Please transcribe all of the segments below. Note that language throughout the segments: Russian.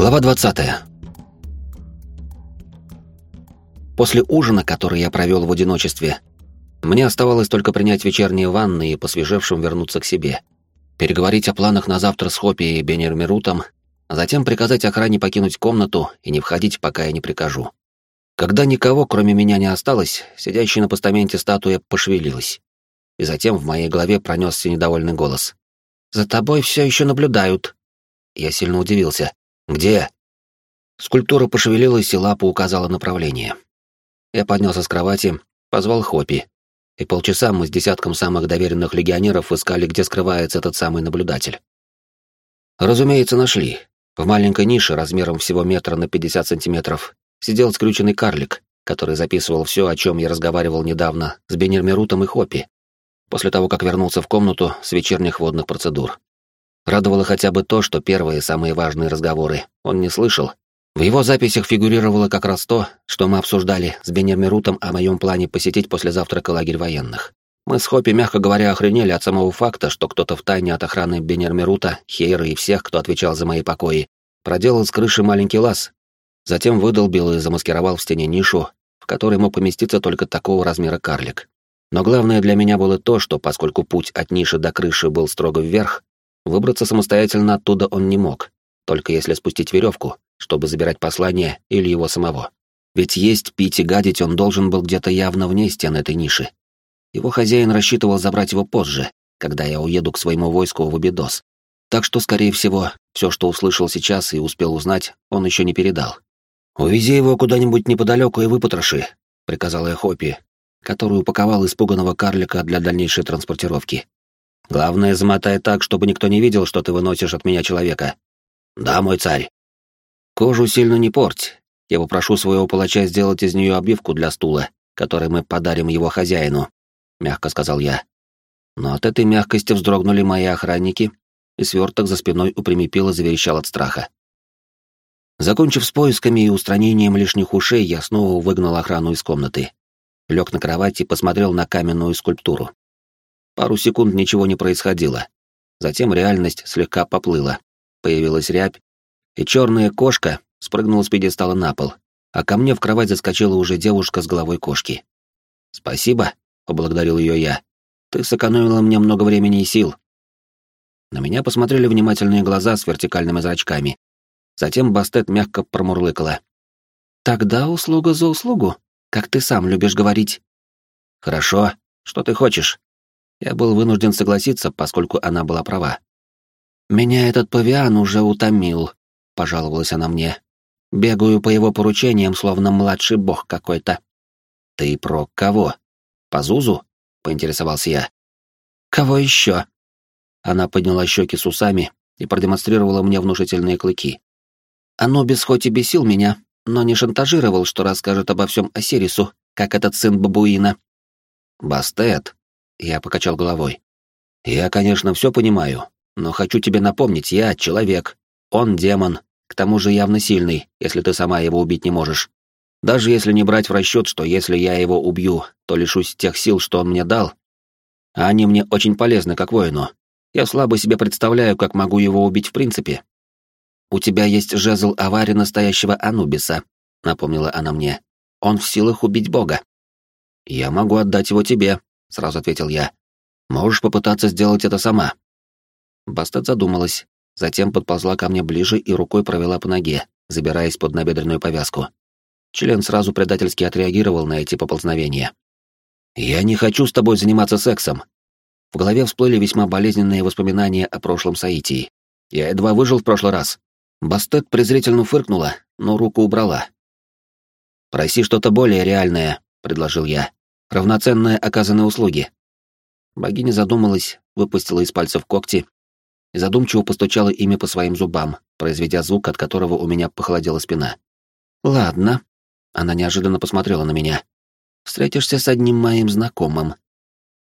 Глава 20. После ужина, который я провел в одиночестве, мне оставалось только принять вечерние ванны и посвежевшим вернуться к себе. Переговорить о планах на завтра с Хопи и Бенермерутом, а затем приказать охране покинуть комнату и не входить, пока я не прикажу. Когда никого, кроме меня, не осталось, сидящая на постаменте статуя пошевелилась. И затем в моей голове пронесся недовольный голос. «За тобой все еще наблюдают». Я сильно удивился. «Где?» Скульптура пошевелилась, и лапа указала направление. Я поднялся с кровати, позвал Хопи, и полчаса мы с десятком самых доверенных легионеров искали, где скрывается этот самый наблюдатель. Разумеется, нашли. В маленькой нише размером всего метра на 50 сантиметров сидел скрюченный карлик, который записывал все, о чем я разговаривал недавно с Бенермерутом и Хопи, после того, как вернулся в комнату с вечерних водных процедур. Радовало хотя бы то, что первые самые важные разговоры он не слышал. В его записях фигурировало как раз то, что мы обсуждали с Бенермерутом о моем плане посетить после завтрака лагерь военных. Мы с Хопи, мягко говоря, охренели от самого факта, что кто-то в тайне от охраны Бенермерута, Хейра и всех, кто отвечал за мои покои, проделал с крыши маленький лаз, затем выдолбил и замаскировал в стене нишу, в которой мог поместиться только такого размера карлик. Но главное для меня было то, что поскольку путь от ниши до крыши был строго вверх, Выбраться самостоятельно оттуда он не мог, только если спустить веревку, чтобы забирать послание или его самого. Ведь есть, пить и гадить он должен был где-то явно вне стен этой ниши. Его хозяин рассчитывал забрать его позже, когда я уеду к своему войску в Обидос. Так что, скорее всего, все, что услышал сейчас и успел узнать, он еще не передал. «Увези его куда-нибудь неподалеку и выпотроши», — приказал я Хопи, который упаковал испуганного карлика для дальнейшей транспортировки. Главное, замотай так, чтобы никто не видел, что ты выносишь от меня человека. Да, мой царь. Кожу сильно не порть. Я попрошу своего палача сделать из нее обивку для стула, который мы подарим его хозяину, мягко сказал я. Но от этой мягкости вздрогнули мои охранники, и сверток за спиной у Примепила заверещал от страха. Закончив с поисками и устранением лишних ушей, я снова выгнал охрану из комнаты. Лег на кровать и посмотрел на каменную скульптуру. Пару секунд ничего не происходило. Затем реальность слегка поплыла. Появилась рябь, и черная кошка спрыгнула с пьедестала на пол, а ко мне в кровать заскочила уже девушка с головой кошки. «Спасибо», — поблагодарил ее я. «Ты сэкономила мне много времени и сил». На меня посмотрели внимательные глаза с вертикальными зрачками. Затем Бастет мягко промурлыкала. «Тогда услуга за услугу, как ты сам любишь говорить». «Хорошо. Что ты хочешь?» Я был вынужден согласиться, поскольку она была права. «Меня этот павиан уже утомил», — пожаловалась она мне. «Бегаю по его поручениям, словно младший бог какой-то». «Ты про кого? По Зузу?» — поинтересовался я. «Кого еще?» Она подняла щеки с усами и продемонстрировала мне внушительные клыки. Анубис хоть и бесил меня, но не шантажировал, что расскажет обо всем Осирису, как этот сын бабуина. «Бастет», я покачал головой. «Я, конечно, все понимаю, но хочу тебе напомнить, я человек, он демон, к тому же явно сильный, если ты сама его убить не можешь. Даже если не брать в расчет, что если я его убью, то лишусь тех сил, что он мне дал, а они мне очень полезны как воину. Я слабо себе представляю, как могу его убить в принципе. У тебя есть жезл аварии настоящего Анубиса, напомнила она мне. Он в силах убить бога. Я могу отдать его тебе, сразу ответил я. Можешь попытаться сделать это сама. Бастет задумалась, затем подползла ко мне ближе и рукой провела по ноге, забираясь под набедренную повязку. Член сразу предательски отреагировал на эти поползновения. «Я не хочу с тобой заниматься сексом». В голове всплыли весьма болезненные воспоминания о прошлом Саитии. Я едва выжил в прошлый раз. Бастет презрительно фыркнула, но руку убрала. «Проси что-то более реальное», — предложил я равноценные оказанные услуги. Богиня задумалась, выпустила из пальцев когти и задумчиво постучала ими по своим зубам, произведя звук, от которого у меня похолодела спина. «Ладно». Она неожиданно посмотрела на меня. «Встретишься с одним моим знакомым».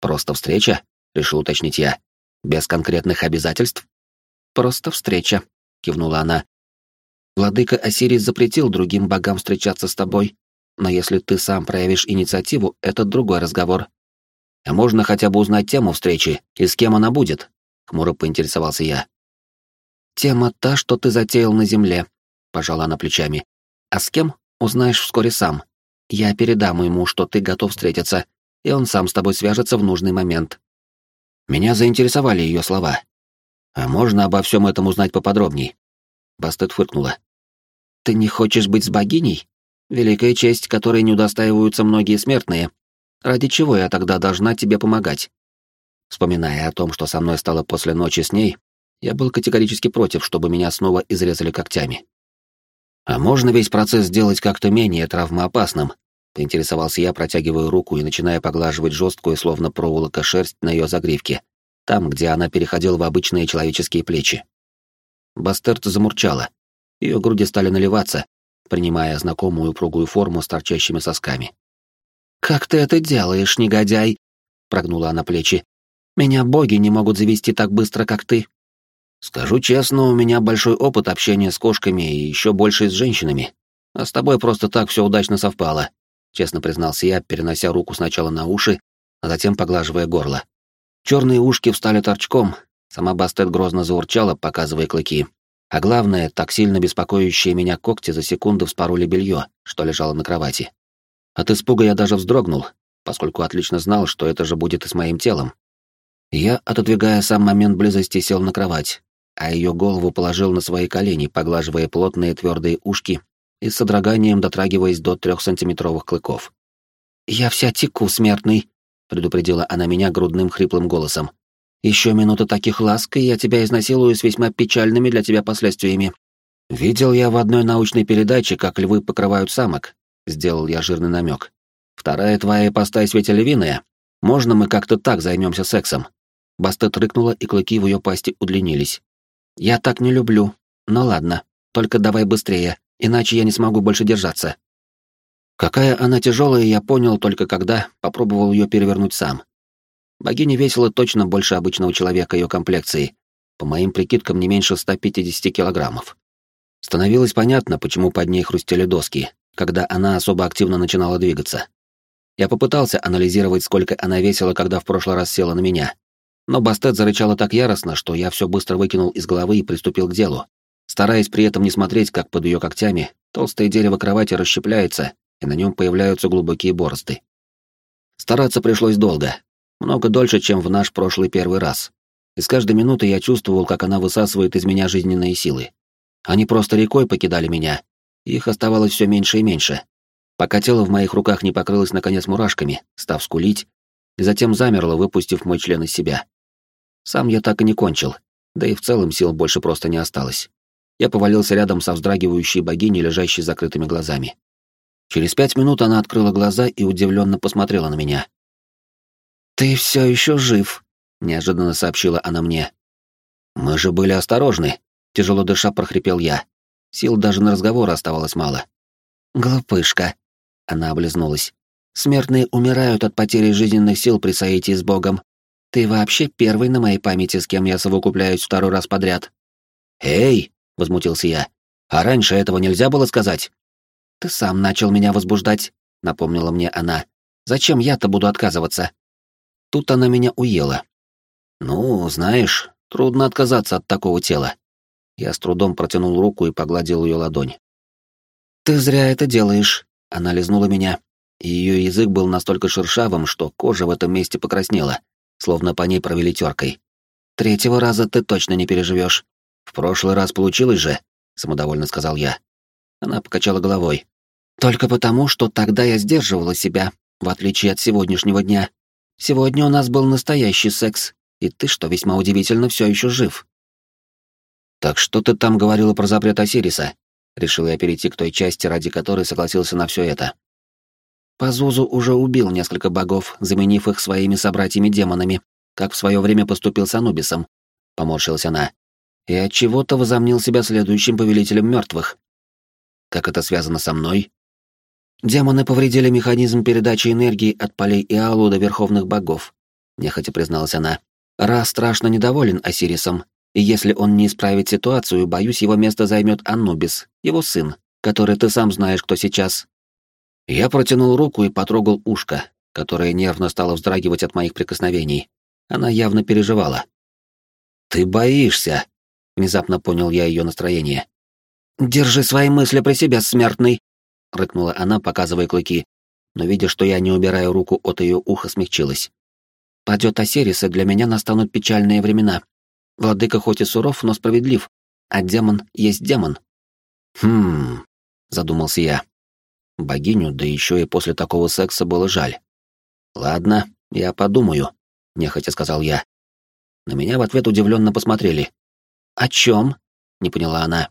«Просто встреча?» — решил уточнить я. «Без конкретных обязательств?» «Просто встреча», — кивнула она. «Владыка Осирис запретил другим богам встречаться с тобой, но если ты сам проявишь инициативу, это другой разговор. А можно хотя бы узнать тему встречи и с кем она будет? Хмуро поинтересовался я. Тема та, что ты затеял на земле, пожала она плечами. «А с кем? Узнаешь вскоре сам. Я передам ему, что ты готов встретиться, и он сам с тобой свяжется в нужный момент». Меня заинтересовали ее слова. «А можно обо всем этом узнать поподробней?» Бастет фыркнула. «Ты не хочешь быть с богиней? Великая честь, которой не удостаиваются многие смертные. Ради чего я тогда должна тебе помогать?» Вспоминая о том, что со мной стало после ночи с ней, я был категорически против, чтобы меня снова изрезали когтями. «А можно весь процесс сделать как-то менее травмоопасным?» — поинтересовался я, протягивая руку и начиная поглаживать жесткую, словно проволока, шерсть на ее загривке, там, где она переходила в обычные человеческие плечи. Бастерт замурчала. Ее груди стали наливаться, принимая знакомую упругую форму с торчащими сосками. «Как ты это делаешь, негодяй?» — прогнула она плечи. «Меня боги не могут завести так быстро, как ты». Скажу честно, у меня большой опыт общения с кошками и еще больше с женщинами. А с тобой просто так все удачно совпало, честно признался я, перенося руку сначала на уши, а затем поглаживая горло. Черные ушки встали торчком, сама Бастет грозно заурчала, показывая клыки. А главное, так сильно беспокоящие меня когти за секунду вспороли белье, что лежало на кровати. От испуга я даже вздрогнул, поскольку отлично знал, что это же будет и с моим телом. Я, отодвигая сам момент близости, сел на кровать, а ее голову положил на свои колени, поглаживая плотные твердые ушки и с содроганием дотрагиваясь до трехсантиметровых клыков. «Я вся теку, смертный», — предупредила она меня грудным хриплым голосом. «Еще минута таких ласк, и я тебя изнасилую с весьма печальными для тебя последствиями». «Видел я в одной научной передаче, как львы покрывают самок», — сделал я жирный намек. «Вторая твоя ипостась ведь львиная. Можно мы как-то так займемся сексом?» Бастет рыкнула, и клыки в ее пасти удлинились. «Я так не люблю. Но ладно, только давай быстрее, иначе я не смогу больше держаться». Какая она тяжелая, я понял только когда попробовал ее перевернуть сам. Богиня весила точно больше обычного человека ее комплекции, по моим прикидкам не меньше 150 килограммов. Становилось понятно, почему под ней хрустели доски, когда она особо активно начинала двигаться. Я попытался анализировать, сколько она весила, когда в прошлый раз села на меня, но Бастет зарычала так яростно, что я все быстро выкинул из головы и приступил к делу, стараясь при этом не смотреть, как под ее когтями толстое дерево кровати расщепляется, и на нем появляются глубокие борозды. Стараться пришлось долго, много дольше, чем в наш прошлый первый раз. И с каждой минуты я чувствовал, как она высасывает из меня жизненные силы. Они просто рекой покидали меня, их оставалось все меньше и меньше, пока тело в моих руках не покрылось наконец мурашками, став скулить, и затем замерло, выпустив мой член из себя. Сам я так и не кончил, да и в целом сил больше просто не осталось. Я повалился рядом со вздрагивающей богиней, лежащей с закрытыми глазами. Через пять минут она открыла глаза и удивленно посмотрела на меня. «Ты все еще жив», — неожиданно сообщила она мне. «Мы же были осторожны», — тяжело дыша прохрипел я. Сил даже на разговор оставалось мало. «Глупышка», — она облизнулась. «Смертные умирают от потери жизненных сил при соитии с Богом, ты вообще первый на моей памяти, с кем я совокупляюсь второй раз подряд. Эй, возмутился я. А раньше этого нельзя было сказать? Ты сам начал меня возбуждать, напомнила мне она. Зачем я-то буду отказываться? Тут она меня уела. Ну, знаешь, трудно отказаться от такого тела. Я с трудом протянул руку и погладил ее ладонь. Ты зря это делаешь, она лизнула меня. Ее язык был настолько шершавым, что кожа в этом месте покраснела словно по ней провели теркой. «Третьего раза ты точно не переживешь. В прошлый раз получилось же», — самодовольно сказал я. Она покачала головой. «Только потому, что тогда я сдерживала себя, в отличие от сегодняшнего дня. Сегодня у нас был настоящий секс, и ты, что весьма удивительно, все еще жив». «Так что ты там говорила про запрет Осириса?» Решил я перейти к той части, ради которой согласился на все это. Пазузу уже убил несколько богов, заменив их своими собратьями-демонами, как в свое время поступил с Анубисом, поморщилась она, и от чего-то возомнил себя следующим повелителем мертвых. Как это связано со мной? Демоны повредили механизм передачи энергии от полей Иалу до верховных богов, нехотя призналась она. Ра страшно недоволен Осирисом, и если он не исправит ситуацию, боюсь, его место займет Анубис, его сын, который ты сам знаешь, кто сейчас, я протянул руку и потрогал ушко, которое нервно стало вздрагивать от моих прикосновений. Она явно переживала. «Ты боишься», — внезапно понял я ее настроение. «Держи свои мысли при себе, смертный!» — рыкнула она, показывая клыки, но, видя, что я не убираю руку от ее уха, смягчилась. «Падет Осирис, и для меня настанут печальные времена. Владыка хоть и суров, но справедлив, а демон есть демон». «Хм...» — задумался я. Богиню, да еще и после такого секса было жаль. «Ладно, я подумаю», — нехотя сказал я. На меня в ответ удивленно посмотрели. «О чем?» — не поняла она.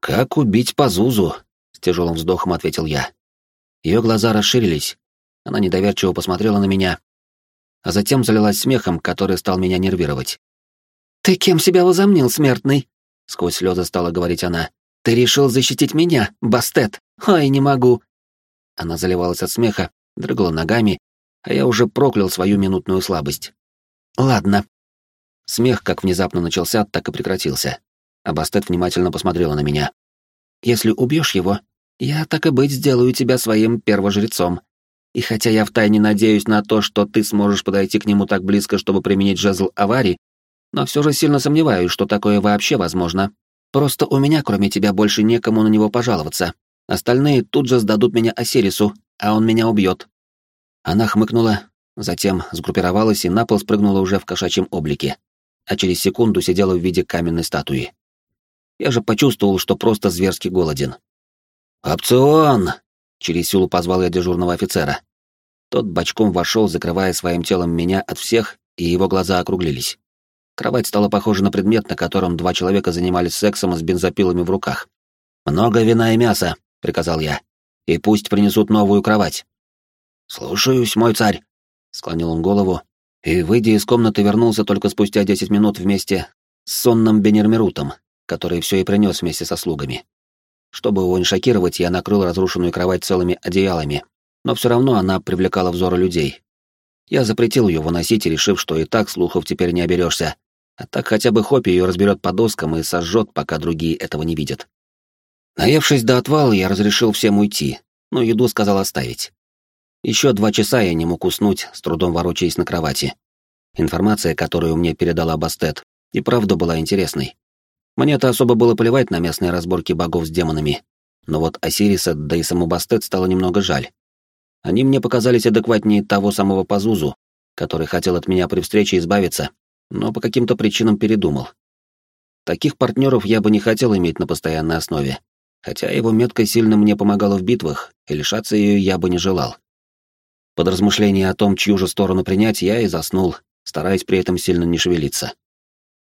«Как убить Пазузу?» — тяжелым вздохом ответил я. Ее глаза расширились. Она недоверчиво посмотрела на меня, а затем залилась смехом, который стал меня нервировать. «Ты кем себя возомнил, смертный?» — сквозь слезы стала говорить она. «Ты решил защитить меня, Бастет? Ой, не могу!» Она заливалась от смеха, дрыгала ногами, а я уже проклял свою минутную слабость. «Ладно». Смех как внезапно начался, так и прекратился. А Бастет внимательно посмотрела на меня. «Если убьешь его, я так и быть сделаю тебя своим первожрецом. И хотя я втайне надеюсь на то, что ты сможешь подойти к нему так близко, чтобы применить жезл аварии, но все же сильно сомневаюсь, что такое вообще возможно. Просто у меня, кроме тебя, больше некому на него пожаловаться. Остальные тут же сдадут меня Осирису, а он меня убьет. Она хмыкнула, затем сгруппировалась и на пол спрыгнула уже в кошачьем облике, а через секунду сидела в виде каменной статуи. Я же почувствовал, что просто зверски голоден. «Опцион!» — через силу позвал я дежурного офицера. Тот бочком вошел, закрывая своим телом меня от всех, и его глаза округлились. Кровать стала похожа на предмет, на котором два человека занимались сексом с бензопилами в руках. «Много вина и мяса», — приказал я. «И пусть принесут новую кровать». «Слушаюсь, мой царь», — склонил он голову, и, выйдя из комнаты, вернулся только спустя десять минут вместе с сонным Бенермерутом, который все и принес вместе со слугами. Чтобы его не шокировать, я накрыл разрушенную кровать целыми одеялами, но все равно она привлекала взоры людей. Я запретил ее выносить, решив, что и так слухов теперь не оберешься, а так хотя бы Хопи ее разберет по доскам и сожжет, пока другие этого не видят. Наевшись до отвала, я разрешил всем уйти, но еду сказал оставить. Еще два часа я не мог уснуть, с трудом ворочаясь на кровати. Информация, которую мне передала Бастет, и правда была интересной. Мне-то особо было плевать на местные разборки богов с демонами. Но вот Осириса, да и саму Бастет стало немного жаль. Они мне показались адекватнее того самого Пазузу, который хотел от меня при встрече избавиться, но по каким-то причинам передумал. Таких партнеров я бы не хотел иметь на постоянной основе, хотя его метка сильно мне помогала в битвах, и лишаться ее я бы не желал. Под размышление о том, чью же сторону принять, я и заснул, стараясь при этом сильно не шевелиться.